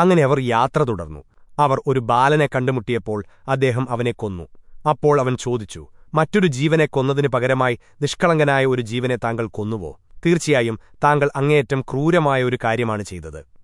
അങ്ങനെ അവർ യാത്ര തുടർന്നു. അവർ ഒരു ബാലനെ കണ്ടുമുട്ടിയപ്പോൾ അദ്ദേഹം അവനെ കൊന്നു. അപ്പോൾ അവൻ ചോദിച്ചു മറ്റൊരു ജീവനെ കൊന്നതിനു പകരമായി നിഷ്കളങ്കനായ ഒരു ജീവനെ താങ്കൾ കൊന്നുവോ? തീർച്ചയായും താങ്കൾ അങ്ങേയറ്റം ക്രൂരമായ ഒരു കാര്യമാണ് ചെയ്തത്.